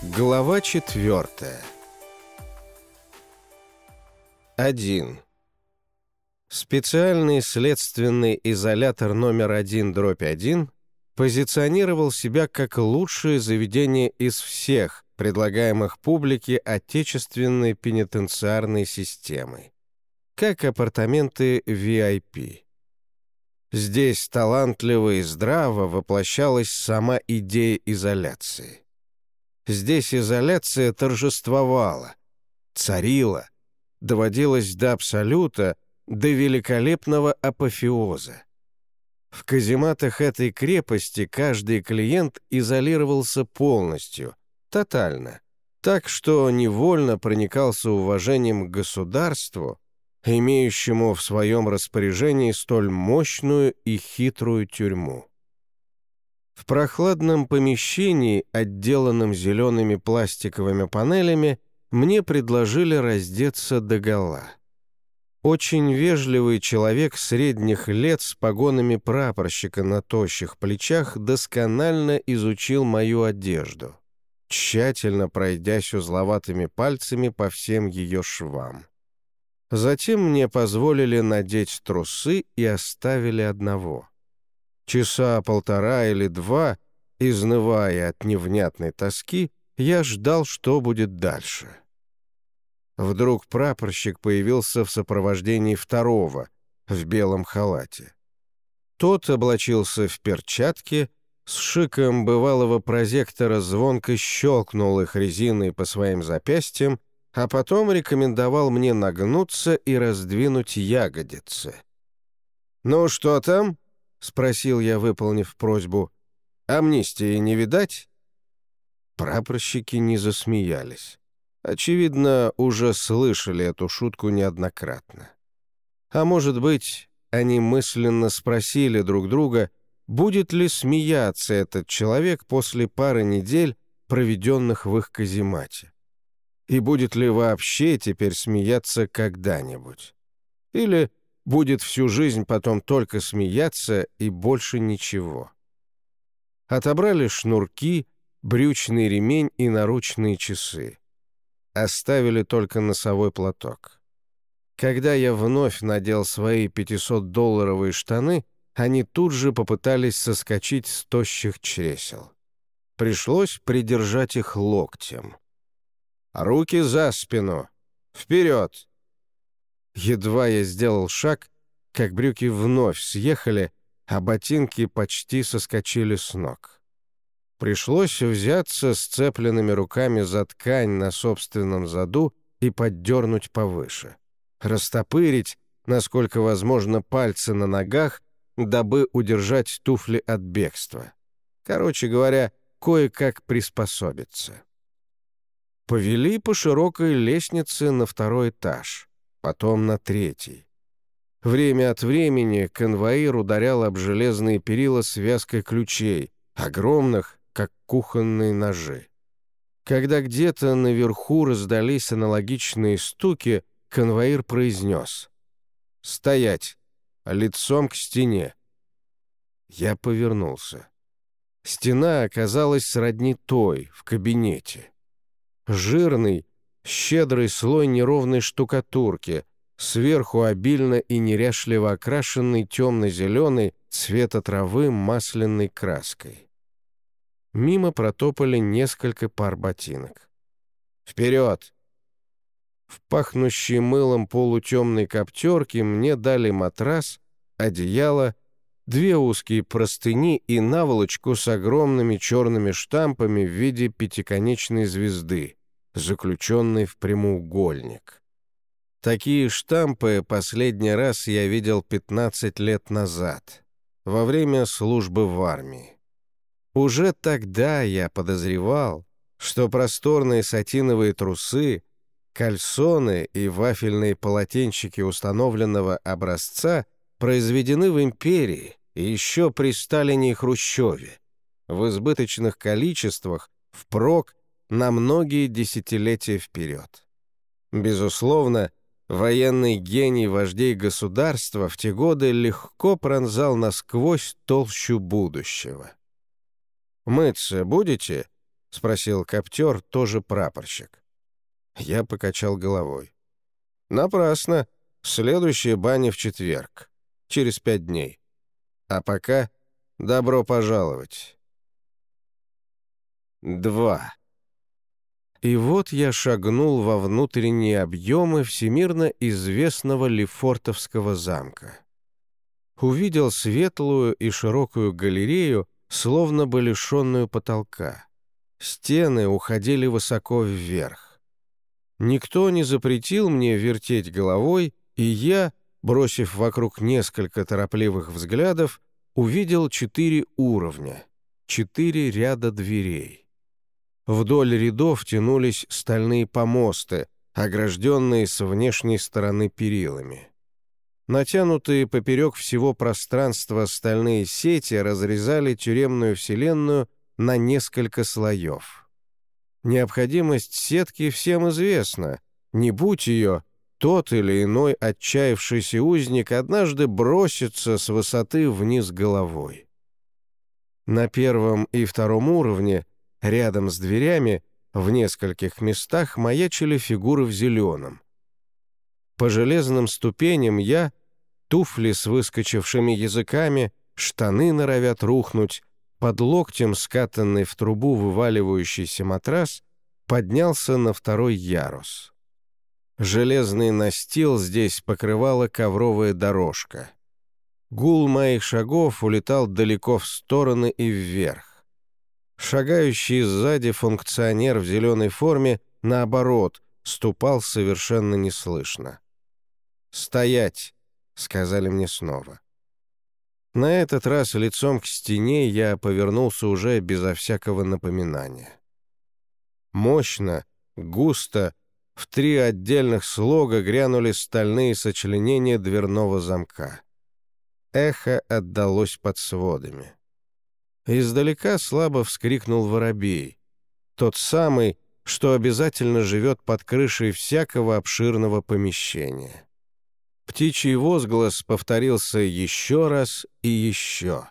Глава четвертая 1. Специальный следственный изолятор номер 1 дробь 1 позиционировал себя как лучшее заведение из всех, предлагаемых публике отечественной пенитенциарной системой, как апартаменты VIP. Здесь талантливо и здраво воплощалась сама идея изоляции. Здесь изоляция торжествовала, царила, доводилась до абсолюта, до великолепного апофеоза. В казематах этой крепости каждый клиент изолировался полностью, тотально, так что невольно проникался уважением к государству, имеющему в своем распоряжении столь мощную и хитрую тюрьму. В прохладном помещении, отделанном зелеными пластиковыми панелями, мне предложили раздеться догола. Очень вежливый человек средних лет с погонами прапорщика на тощих плечах досконально изучил мою одежду, тщательно пройдясь узловатыми пальцами по всем ее швам. Затем мне позволили надеть трусы и оставили одного. Часа полтора или два, изнывая от невнятной тоски, я ждал, что будет дальше. Вдруг прапорщик появился в сопровождении второго, в белом халате. Тот облачился в перчатки, с шиком бывалого прозектора звонко щелкнул их резиной по своим запястьям, а потом рекомендовал мне нагнуться и раздвинуть ягодицы. «Ну что там?» — спросил я, выполнив просьбу. «Амнистии не видать?» Прапорщики не засмеялись. Очевидно, уже слышали эту шутку неоднократно. А может быть, они мысленно спросили друг друга, будет ли смеяться этот человек после пары недель, проведенных в их каземате. И будет ли вообще теперь смеяться когда-нибудь? Или будет всю жизнь потом только смеяться и больше ничего. Отобрали шнурки, брючный ремень и наручные часы. Оставили только носовой платок. Когда я вновь надел свои 500-долларовые штаны, они тут же попытались соскочить с тощих чресел. Пришлось придержать их локтем. «Руки за спину! Вперед!» Едва я сделал шаг, как брюки вновь съехали, а ботинки почти соскочили с ног. Пришлось взяться сцепленными руками за ткань на собственном заду и поддернуть повыше. Растопырить, насколько возможно, пальцы на ногах, дабы удержать туфли от бегства. Короче говоря, кое-как приспособиться. Повели по широкой лестнице на второй этаж потом на третий. Время от времени конвоир ударял об железные перила связкой ключей, огромных, как кухонные ножи. Когда где-то наверху раздались аналогичные стуки, конвоир произнес «Стоять! Лицом к стене!» Я повернулся. Стена оказалась сродни той, в кабинете. Жирный, щедрый слой неровной штукатурки, сверху обильно и неряшливо окрашенный темно-зеленый цвета травы масляной краской. Мимо протопали несколько пар ботинок. «Вперед!» В пахнущей мылом полутемной коптерке мне дали матрас, одеяло, две узкие простыни и наволочку с огромными черными штампами в виде пятиконечной звезды, заключенный в прямоугольник. Такие штампы последний раз я видел 15 лет назад, во время службы в армии. Уже тогда я подозревал, что просторные сатиновые трусы, кальсоны и вафельные полотенчики установленного образца произведены в империи и еще при Сталине и Хрущеве, в избыточных количествах, впрок на многие десятилетия вперед. Безусловно, военный гений вождей государства в те годы легко пронзал насквозь толщу будущего. «Мыться будете?» — спросил коптер, тоже прапорщик. Я покачал головой. «Напрасно. Следующая баня в четверг. Через пять дней. А пока добро пожаловать». Два. И вот я шагнул во внутренние объемы всемирно известного Лефортовского замка. Увидел светлую и широкую галерею, словно бы лишенную потолка. Стены уходили высоко вверх. Никто не запретил мне вертеть головой, и я, бросив вокруг несколько торопливых взглядов, увидел четыре уровня, четыре ряда дверей. Вдоль рядов тянулись стальные помосты, огражденные с внешней стороны перилами. Натянутые поперек всего пространства стальные сети разрезали тюремную вселенную на несколько слоев. Необходимость сетки всем известна. Не будь ее, тот или иной отчаявшийся узник однажды бросится с высоты вниз головой. На первом и втором уровне Рядом с дверями в нескольких местах маячили фигуры в зеленом. По железным ступеням я, туфли с выскочившими языками, штаны норовят рухнуть, под локтем скатанный в трубу вываливающийся матрас, поднялся на второй ярус. Железный настил здесь покрывала ковровая дорожка. Гул моих шагов улетал далеко в стороны и вверх. Шагающий сзади функционер в зеленой форме, наоборот, ступал совершенно неслышно. «Стоять!» — сказали мне снова. На этот раз лицом к стене я повернулся уже безо всякого напоминания. Мощно, густо, в три отдельных слога грянули стальные сочленения дверного замка. Эхо отдалось под сводами. Издалека слабо вскрикнул воробей. Тот самый, что обязательно живет под крышей всякого обширного помещения. Птичий возглас повторился еще раз и еще.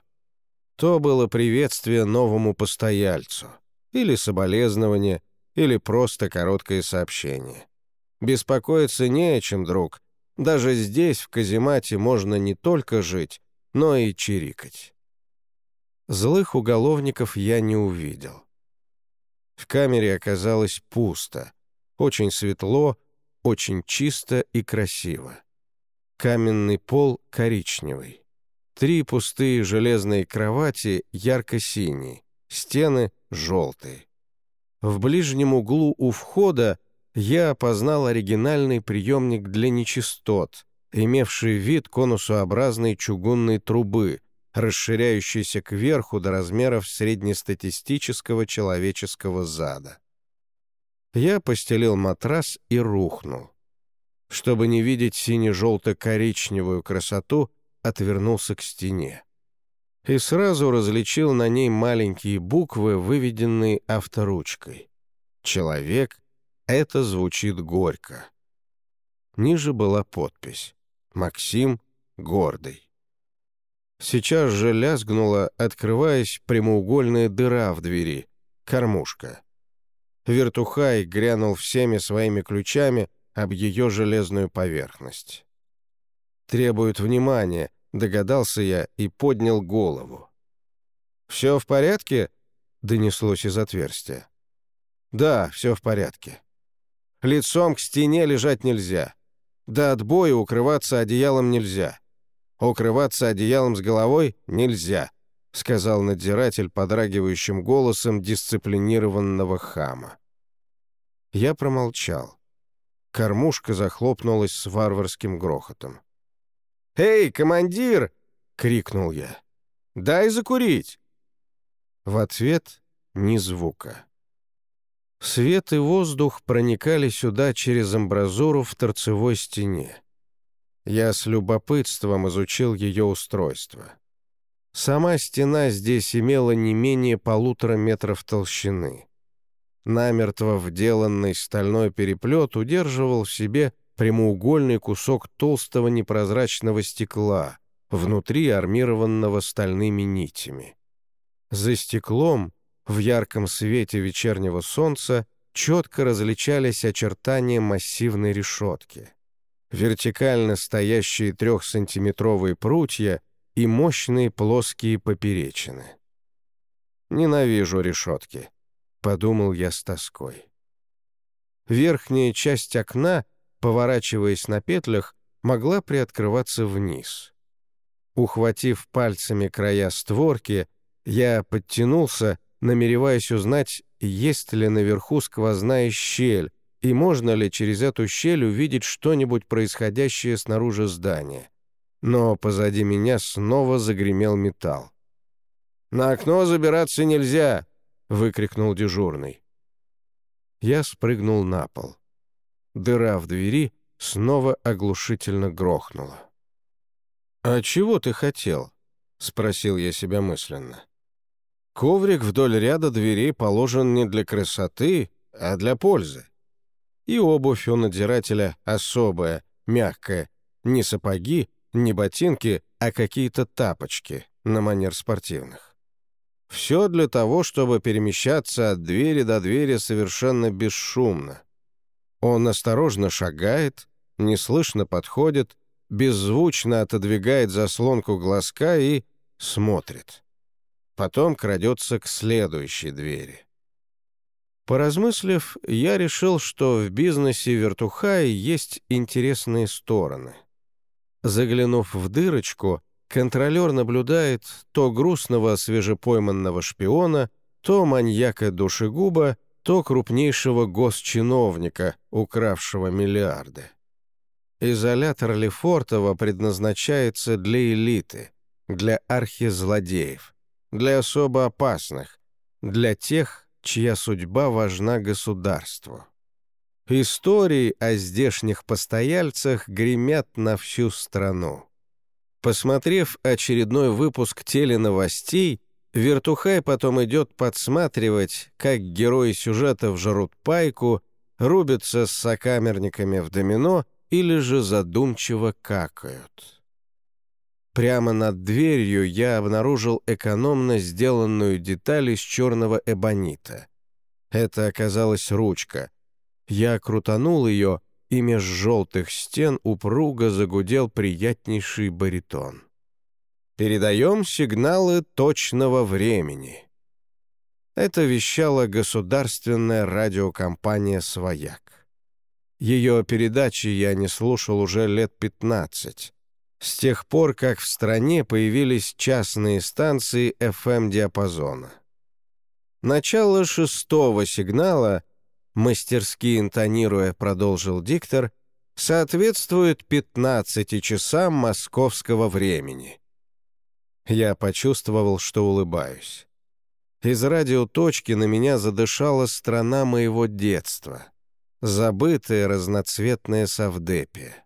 То было приветствие новому постояльцу, или соболезнование, или просто короткое сообщение. Беспокоиться не о чем, друг. Даже здесь, в каземате, можно не только жить, но и чирикать. Злых уголовников я не увидел. В камере оказалось пусто, очень светло, очень чисто и красиво. Каменный пол коричневый. Три пустые железные кровати ярко-синие, стены желтые. В ближнем углу у входа я опознал оригинальный приемник для нечистот, имевший вид конусообразной чугунной трубы, расширяющийся кверху до размеров среднестатистического человеческого зада. Я постелил матрас и рухнул. Чтобы не видеть сине-желто-коричневую красоту, отвернулся к стене. И сразу различил на ней маленькие буквы, выведенные авторучкой. «Человек» — это звучит горько. Ниже была подпись «Максим Гордый». Сейчас же лязгнула, открываясь прямоугольная дыра в двери, кормушка. Вертухай грянул всеми своими ключами об ее железную поверхность. «Требует внимания», — догадался я и поднял голову. «Все в порядке?» — донеслось из отверстия. «Да, все в порядке. Лицом к стене лежать нельзя. До отбоя укрываться одеялом нельзя. «Укрываться одеялом с головой нельзя», — сказал надзиратель подрагивающим голосом дисциплинированного хама. Я промолчал. Кормушка захлопнулась с варварским грохотом. «Эй, командир!» — крикнул я. «Дай закурить!» В ответ ни звука. Свет и воздух проникали сюда через амбразуру в торцевой стене. Я с любопытством изучил ее устройство. Сама стена здесь имела не менее полутора метров толщины. Намертво вделанный стальной переплет удерживал в себе прямоугольный кусок толстого непрозрачного стекла, внутри армированного стальными нитями. За стеклом, В ярком свете вечернего солнца четко различались очертания массивной решетки. Вертикально стоящие трехсантиметровые прутья и мощные плоские поперечины. «Ненавижу решетки», — подумал я с тоской. Верхняя часть окна, поворачиваясь на петлях, могла приоткрываться вниз. Ухватив пальцами края створки, я подтянулся, намереваясь узнать, есть ли наверху сквозная щель, и можно ли через эту щель увидеть что-нибудь происходящее снаружи здания. Но позади меня снова загремел металл. «На окно забираться нельзя!» — выкрикнул дежурный. Я спрыгнул на пол. Дыра в двери снова оглушительно грохнула. «А чего ты хотел?» — спросил я себя мысленно. «Коврик вдоль ряда дверей положен не для красоты, а для пользы. И обувь у надзирателя особая, мягкая, не сапоги, не ботинки, а какие-то тапочки на манер спортивных. Все для того, чтобы перемещаться от двери до двери совершенно бесшумно. Он осторожно шагает, неслышно подходит, беззвучно отодвигает заслонку глазка и смотрит. Потом крадется к следующей двери. Поразмыслив, я решил, что в бизнесе вертухаи есть интересные стороны. Заглянув в дырочку, контролер наблюдает то грустного свежепойманного шпиона, то маньяка-душегуба, то крупнейшего госчиновника, укравшего миллиарды. Изолятор Лефортово предназначается для элиты, для архизлодеев, для особо опасных, для тех, чья судьба важна государству. Истории о здешних постояльцах гремят на всю страну. Посмотрев очередной выпуск теленовостей, Вертухай потом идет подсматривать, как герои сюжетов жрут пайку, рубятся с сокамерниками в домино или же задумчиво какают. Прямо над дверью я обнаружил экономно сделанную деталь из черного эбонита. Это оказалась ручка. Я крутанул ее, и меж желтых стен упруго загудел приятнейший баритон. «Передаем сигналы точного времени». Это вещала государственная радиокомпания «Свояк». Ее передачи я не слушал уже лет 15, с тех пор, как в стране появились частные станции FM-диапазона. Начало шестого сигнала, мастерски интонируя, продолжил диктор, соответствует 15 часам московского времени. Я почувствовал, что улыбаюсь. Из радиоточки на меня задышала страна моего детства — забытая разноцветная совдепия.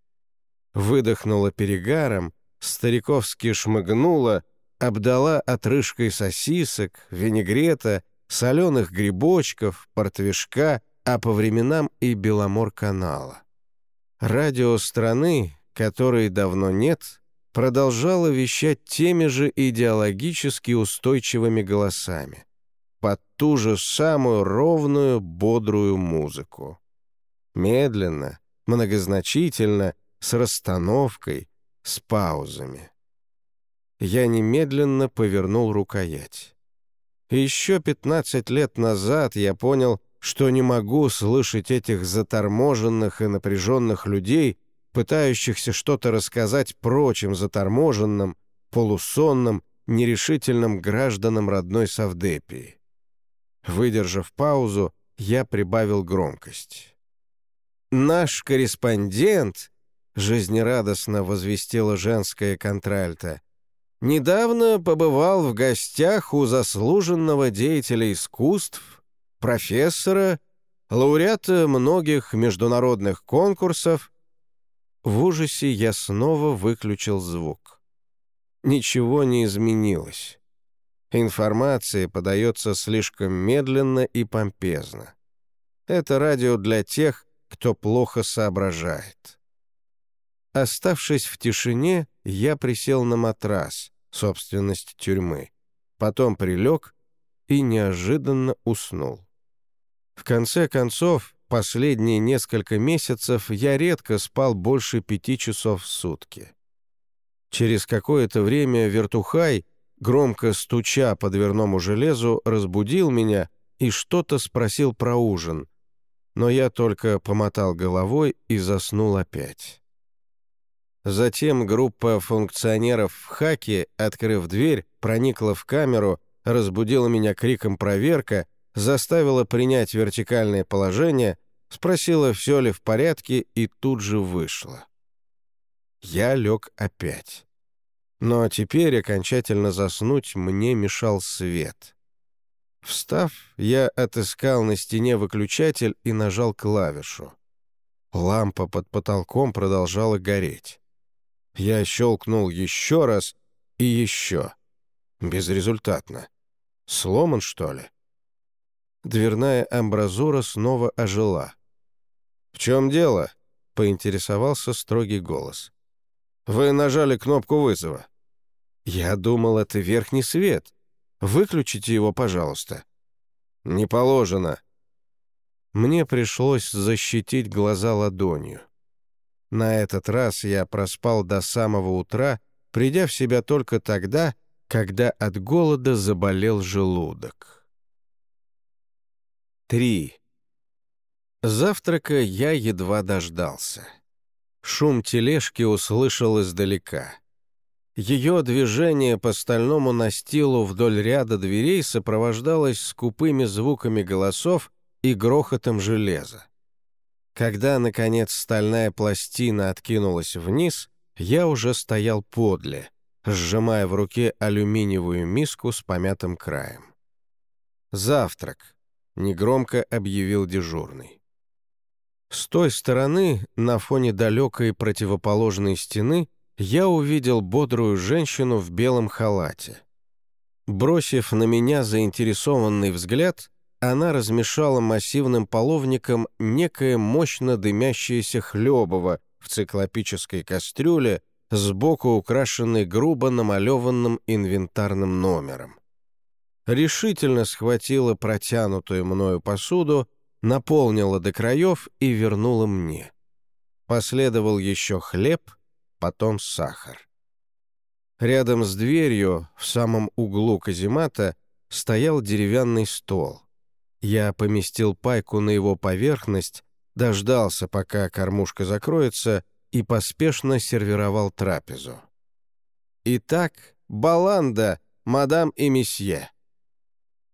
Выдохнула перегаром, стариковски шмыгнула, обдала отрыжкой сосисок, винегрета, соленых грибочков, портвишка, а по временам и Беломор-канала. Радио страны, которой давно нет, продолжало вещать теми же идеологически устойчивыми голосами, под ту же самую ровную, бодрую музыку. Медленно, многозначительно, с расстановкой, с паузами. Я немедленно повернул рукоять. Еще 15 лет назад я понял, что не могу слышать этих заторможенных и напряженных людей, пытающихся что-то рассказать прочим заторможенным, полусонным, нерешительным гражданам родной Савдепии. Выдержав паузу, я прибавил громкость. «Наш корреспондент», — жизнерадостно возвестила женская контральта, «недавно побывал в гостях у заслуженного деятеля искусств, профессора, лауреата многих международных конкурсов». В ужасе я снова выключил звук. Ничего не изменилось. Информация подается слишком медленно и помпезно. Это радио для тех, кто плохо соображает. Оставшись в тишине, я присел на матрас, собственность тюрьмы, потом прилег и неожиданно уснул. В конце концов, последние несколько месяцев я редко спал больше пяти часов в сутки. Через какое-то время вертухай, громко стуча по дверному железу, разбудил меня и что-то спросил про ужин, но я только помотал головой и заснул опять. Затем группа функционеров в хаке, открыв дверь, проникла в камеру, разбудила меня криком «Проверка!», заставила принять вертикальное положение, спросила, все ли в порядке, и тут же вышла. Я лег опять. Но теперь окончательно заснуть мне мешал свет. Встав, я отыскал на стене выключатель и нажал клавишу. Лампа под потолком продолжала гореть. Я щелкнул еще раз и еще. Безрезультатно. Сломан, что ли? Дверная амбразура снова ожила. «В чем дело?» — поинтересовался строгий голос. «Вы нажали кнопку вызова». «Я думал, это верхний свет. Выключите его, пожалуйста». «Не положено». Мне пришлось защитить глаза ладонью. На этот раз я проспал до самого утра, придя в себя только тогда, когда от голода заболел желудок. 3. Завтрака я едва дождался. Шум тележки услышал издалека. Ее движение по стальному настилу вдоль ряда дверей сопровождалось скупыми звуками голосов и грохотом железа. Когда, наконец, стальная пластина откинулась вниз, я уже стоял подле, сжимая в руке алюминиевую миску с помятым краем. «Завтрак», — негромко объявил дежурный. С той стороны, на фоне далекой противоположной стены, я увидел бодрую женщину в белом халате. Бросив на меня заинтересованный взгляд, она размешала массивным половником некое мощно дымящееся хлебово в циклопической кастрюле, сбоку украшенной грубо намалеванным инвентарным номером. Решительно схватила протянутую мною посуду, наполнила до краев и вернула мне. Последовал еще хлеб — потом сахар. Рядом с дверью, в самом углу каземата, стоял деревянный стол. Я поместил пайку на его поверхность, дождался, пока кормушка закроется, и поспешно сервировал трапезу. Итак, баланда, мадам и месье.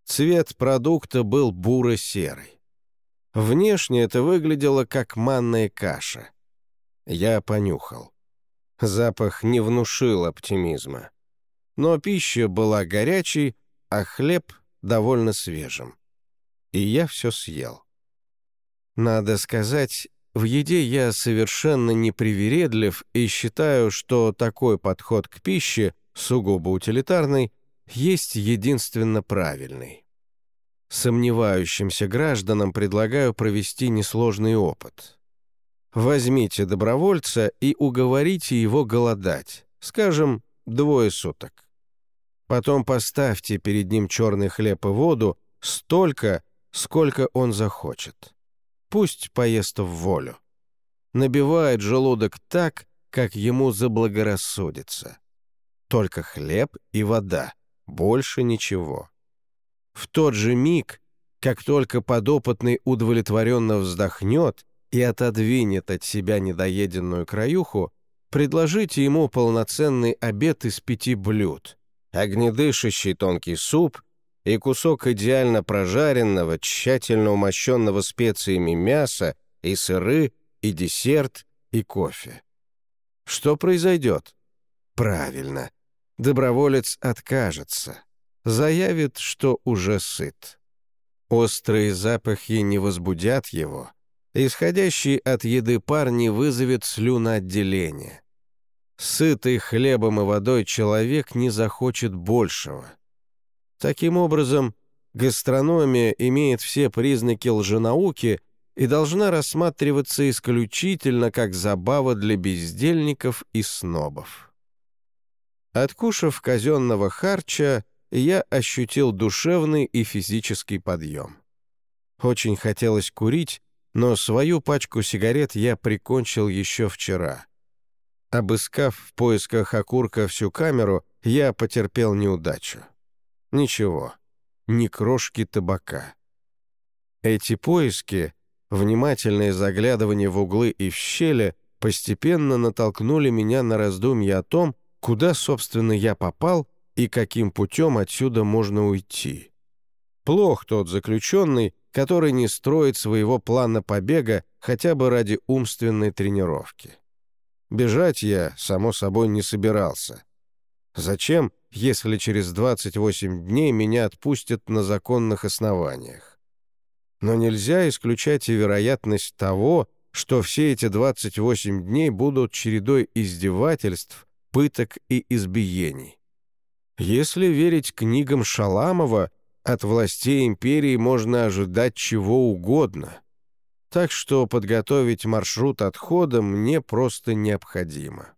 Цвет продукта был буро-серый. Внешне это выглядело как манная каша. Я понюхал. Запах не внушил оптимизма. Но пища была горячей, а хлеб довольно свежим. И я все съел. Надо сказать, в еде я совершенно непривередлив и считаю, что такой подход к пище, сугубо утилитарный, есть единственно правильный. Сомневающимся гражданам предлагаю провести несложный опыт. Возьмите добровольца и уговорите его голодать, скажем, двое суток. Потом поставьте перед ним черный хлеб и воду столько, сколько он захочет. Пусть поест в волю. Набивает желудок так, как ему заблагорассудится. Только хлеб и вода, больше ничего. В тот же миг, как только подопытный удовлетворенно вздохнет, и отодвинет от себя недоеденную краюху, предложите ему полноценный обед из пяти блюд, огнедышащий тонкий суп и кусок идеально прожаренного, тщательно умощенного специями мяса, и сыры, и десерт, и кофе. Что произойдет? Правильно. Доброволец откажется. Заявит, что уже сыт. Острые запахи не возбудят его — Исходящий от еды пар не вызовет слюноотделение. Сытый хлебом и водой человек не захочет большего. Таким образом, гастрономия имеет все признаки лженауки и должна рассматриваться исключительно как забава для бездельников и снобов. Откушав казенного харча, я ощутил душевный и физический подъем. Очень хотелось курить, но свою пачку сигарет я прикончил еще вчера. Обыскав в поисках окурка всю камеру, я потерпел неудачу. Ничего, ни крошки табака. Эти поиски, внимательное заглядывание в углы и в щели постепенно натолкнули меня на раздумья о том, куда, собственно, я попал и каким путем отсюда можно уйти. Плох тот заключенный, который не строит своего плана побега хотя бы ради умственной тренировки. Бежать я, само собой, не собирался. Зачем, если через 28 дней меня отпустят на законных основаниях? Но нельзя исключать и вероятность того, что все эти 28 дней будут чередой издевательств, пыток и избиений. Если верить книгам Шаламова, от властей империи можно ожидать чего угодно. Так что подготовить маршрут отхода мне просто необходимо.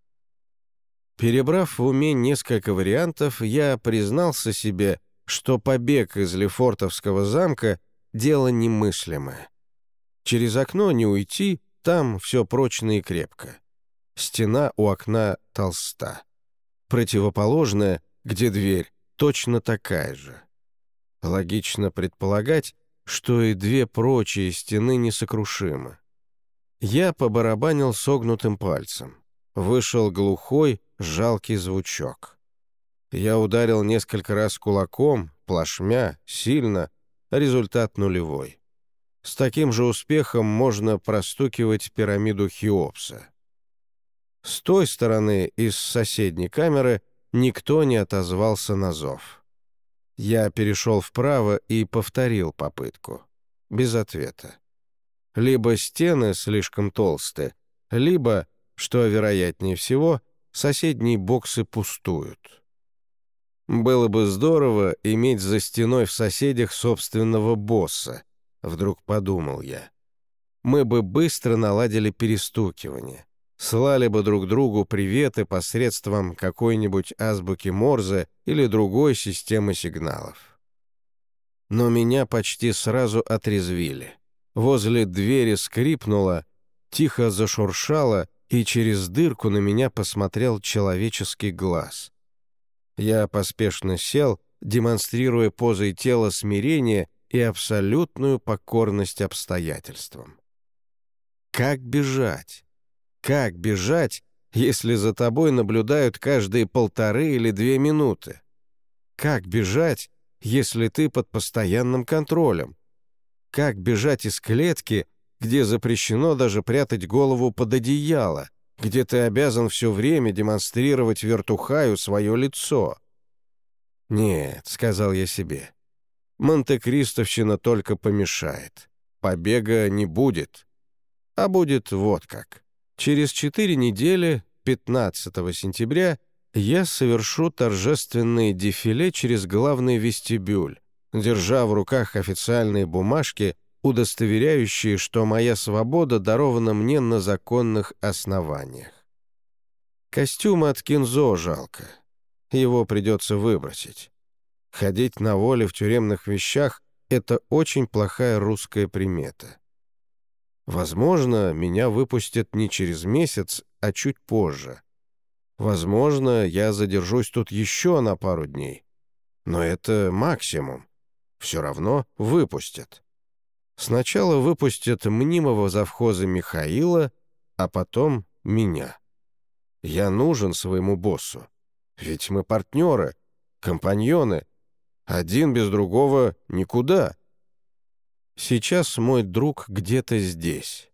Перебрав в уме несколько вариантов, я признался себе, что побег из Лефортовского замка — дело немыслимое. Через окно не уйти, там все прочно и крепко. Стена у окна толста. Противоположная, где дверь, точно такая же. Логично предполагать, что и две прочие стены несокрушимы. Я побарабанил согнутым пальцем. Вышел глухой, жалкий звучок. Я ударил несколько раз кулаком, плашмя, сильно, результат нулевой. С таким же успехом можно простукивать пирамиду Хеопса. С той стороны, из соседней камеры, никто не отозвался на зов. Я перешел вправо и повторил попытку. Без ответа. Либо стены слишком толстые, либо, что вероятнее всего, соседние боксы пустуют. Было бы здорово иметь за стеной в соседях собственного босса, вдруг подумал я. Мы бы быстро наладили перестукивание слали бы друг другу приветы посредством какой-нибудь азбуки Морзе или другой системы сигналов. Но меня почти сразу отрезвили. Возле двери скрипнуло, тихо зашуршало, и через дырку на меня посмотрел человеческий глаз. Я поспешно сел, демонстрируя позой тела смирение и абсолютную покорность обстоятельствам. Как бежать? Как бежать, если за тобой наблюдают каждые полторы или две минуты? Как бежать, если ты под постоянным контролем? Как бежать из клетки, где запрещено даже прятать голову под одеяло, где ты обязан все время демонстрировать вертухаю свое лицо? «Нет», — сказал я себе, — «Монте-Кристовщина только помешает. Побега не будет. А будет вот как». Через четыре недели, 15 сентября, я совершу торжественное дефиле через главный вестибюль, держа в руках официальные бумажки, удостоверяющие, что моя свобода дарована мне на законных основаниях. Костюм от Кинзо жалко. Его придется выбросить. Ходить на воле в тюремных вещах — это очень плохая русская примета. Возможно, меня выпустят не через месяц, а чуть позже. Возможно, я задержусь тут еще на пару дней. Но это максимум. Все равно выпустят. Сначала выпустят мнимого завхоза Михаила, а потом меня. Я нужен своему боссу. Ведь мы партнеры, компаньоны. Один без другого никуда. Сейчас мой друг где-то здесь.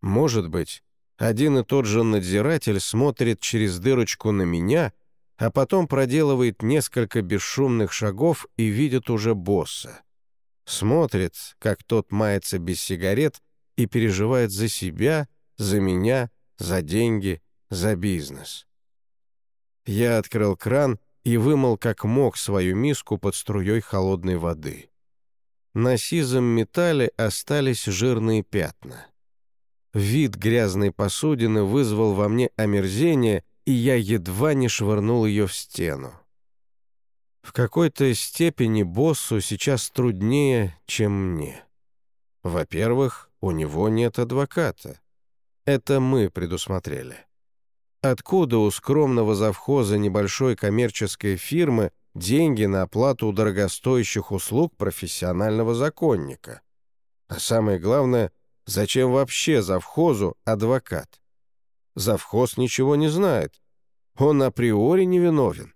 Может быть, один и тот же надзиратель смотрит через дырочку на меня, а потом проделывает несколько бесшумных шагов и видит уже босса. Смотрит, как тот мается без сигарет и переживает за себя, за меня, за деньги, за бизнес. Я открыл кран и вымыл как мог свою миску под струей холодной воды. На сизом металле остались жирные пятна. Вид грязной посудины вызвал во мне омерзение, и я едва не швырнул ее в стену. В какой-то степени боссу сейчас труднее, чем мне. Во-первых, у него нет адвоката. Это мы предусмотрели. Откуда у скромного завхоза небольшой коммерческой фирмы деньги на оплату дорогостоящих услуг профессионального законника? А самое главное, зачем вообще завхозу адвокат? Завхоз ничего не знает. Он априори невиновен.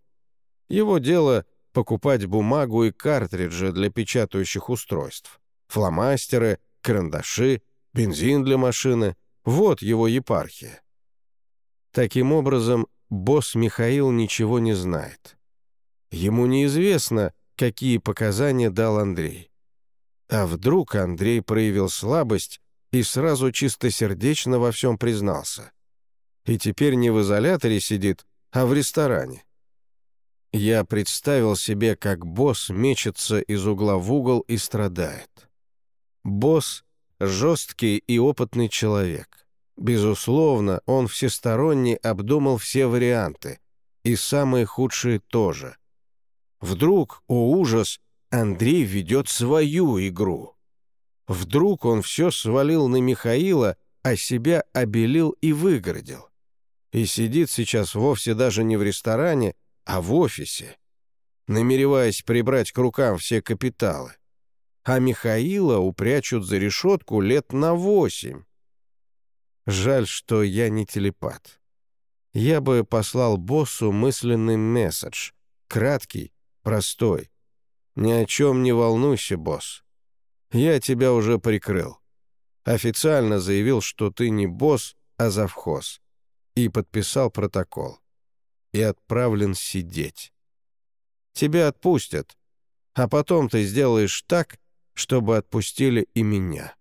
Его дело — покупать бумагу и картриджи для печатающих устройств, фломастеры, карандаши, бензин для машины — вот его епархия. Таким образом, босс Михаил ничего не знает. Ему неизвестно, какие показания дал Андрей. А вдруг Андрей проявил слабость и сразу чистосердечно во всем признался. И теперь не в изоляторе сидит, а в ресторане. Я представил себе, как босс мечется из угла в угол и страдает. Босс — жесткий и опытный человек. Безусловно, он всесторонне обдумал все варианты, и самые худшие тоже. Вдруг, о ужас, Андрей ведет свою игру. Вдруг он все свалил на Михаила, а себя обелил и выгородил. И сидит сейчас вовсе даже не в ресторане, а в офисе, намереваясь прибрать к рукам все капиталы. А Михаила упрячут за решетку лет на восемь. Жаль, что я не телепат. Я бы послал боссу мысленный месседж. Краткий, простой. Ни о чем не волнуйся, босс. Я тебя уже прикрыл. Официально заявил, что ты не босс, а завхоз. И подписал протокол. И отправлен сидеть. Тебя отпустят, а потом ты сделаешь так, чтобы отпустили и меня.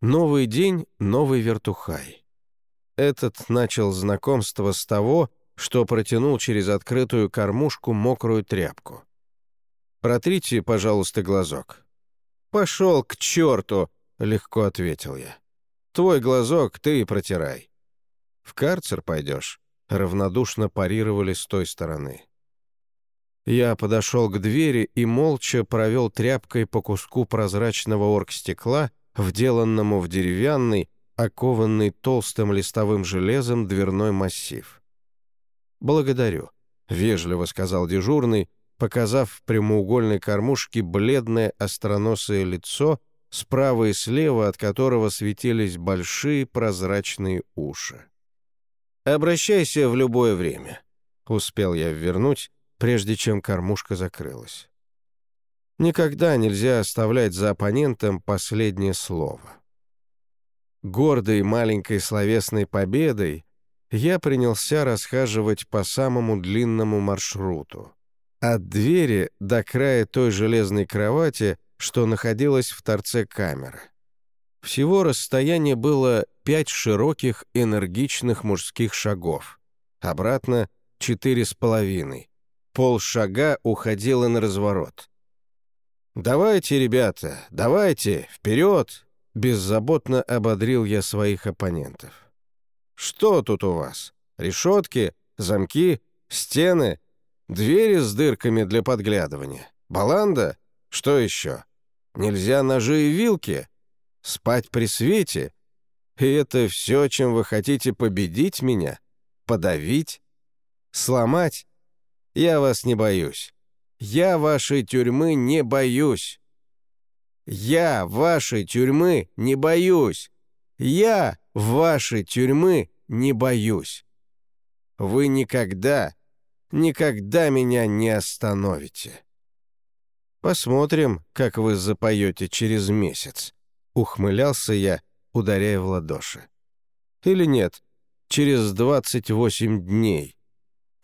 Новый день, новый вертухай. Этот начал знакомство с того, что протянул через открытую кормушку мокрую тряпку. «Протрите, пожалуйста, глазок». «Пошел к черту!» — легко ответил я. «Твой глазок ты и протирай». «В карцер пойдешь?» — равнодушно парировали с той стороны. Я подошел к двери и молча провел тряпкой по куску прозрачного оргстекла, вделанному в деревянный, окованный толстым листовым железом дверной массив. «Благодарю», — вежливо сказал дежурный, показав в прямоугольной кормушке бледное остроносое лицо, справа и слева от которого светились большие прозрачные уши. «Обращайся в любое время», — успел я вернуть, прежде чем кормушка закрылась. Никогда нельзя оставлять за оппонентом последнее слово. Гордой маленькой словесной победой я принялся расхаживать по самому длинному маршруту. От двери до края той железной кровати, что находилась в торце камеры. Всего расстояние было пять широких энергичных мужских шагов. Обратно — четыре с половиной. Пол шага уходило на разворот. «Давайте, ребята, давайте, вперед!» Беззаботно ободрил я своих оппонентов. «Что тут у вас? Решетки, замки, стены, двери с дырками для подглядывания, баланда? Что еще? Нельзя ножи и вилки? Спать при свете? И это все, чем вы хотите победить меня? Подавить? Сломать? Я вас не боюсь. Я вашей тюрьмы не боюсь. Я вашей тюрьмы не боюсь. Я вашей тюрьмы не боюсь. Вы никогда, никогда меня не остановите. Посмотрим, как вы запоете через месяц. Ухмылялся я, ударяя в ладоши. Или нет, через 28 дней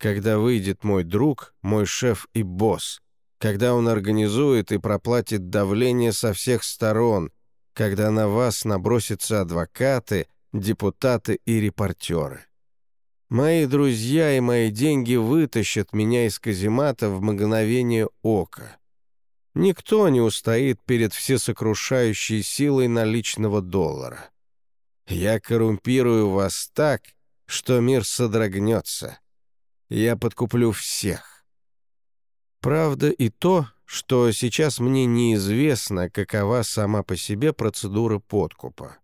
когда выйдет мой друг, мой шеф и босс, когда он организует и проплатит давление со всех сторон, когда на вас набросятся адвокаты, депутаты и репортеры. Мои друзья и мои деньги вытащат меня из каземата в мгновение ока. Никто не устоит перед всесокрушающей силой наличного доллара. Я коррумпирую вас так, что мир содрогнется. Я подкуплю всех. Правда и то, что сейчас мне неизвестно, какова сама по себе процедура подкупа.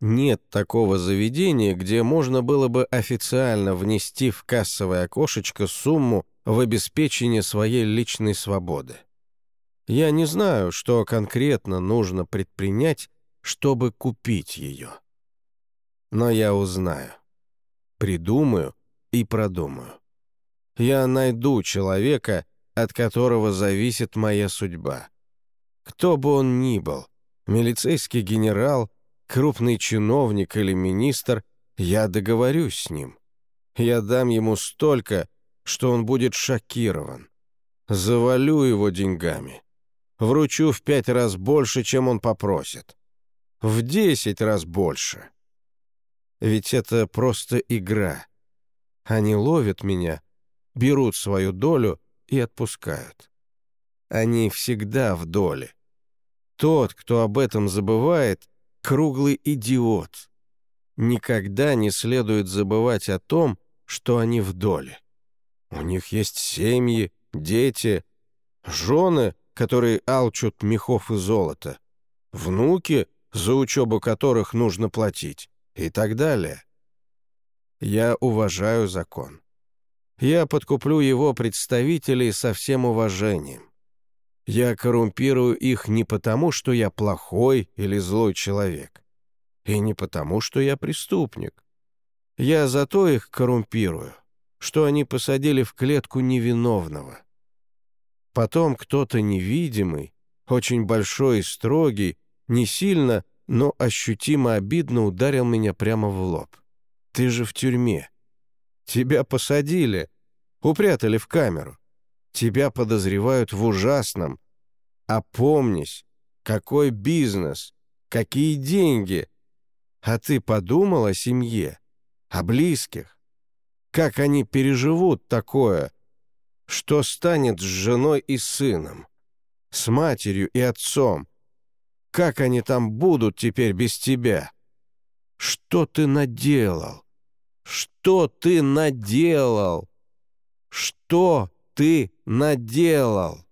Нет такого заведения, где можно было бы официально внести в кассовое окошечко сумму в обеспечение своей личной свободы. Я не знаю, что конкретно нужно предпринять, чтобы купить ее. Но я узнаю, придумаю и продумаю. Я найду человека, от которого зависит моя судьба. Кто бы он ни был, милицейский генерал, крупный чиновник или министр, я договорюсь с ним. Я дам ему столько, что он будет шокирован. Завалю его деньгами. Вручу в пять раз больше, чем он попросит. В десять раз больше. Ведь это просто игра. Они ловят меня, берут свою долю и отпускают. Они всегда в доле. Тот, кто об этом забывает, круглый идиот. Никогда не следует забывать о том, что они в доле. У них есть семьи, дети, жены, которые алчут мехов и золота, внуки, за учебу которых нужно платить, и так далее. Я уважаю закон. Я подкуплю его представителей со всем уважением. Я коррумпирую их не потому, что я плохой или злой человек, и не потому, что я преступник. Я зато их коррумпирую, что они посадили в клетку невиновного. Потом кто-то невидимый, очень большой и строгий, не сильно, но ощутимо обидно ударил меня прямо в лоб. «Ты же в тюрьме. Тебя посадили, упрятали в камеру. Тебя подозревают в ужасном. Опомнись, какой бизнес, какие деньги. А ты подумал о семье, о близких? Как они переживут такое? Что станет с женой и сыном? С матерью и отцом? Как они там будут теперь без тебя? Что ты наделал? Что ты наделал? Что ты наделал?»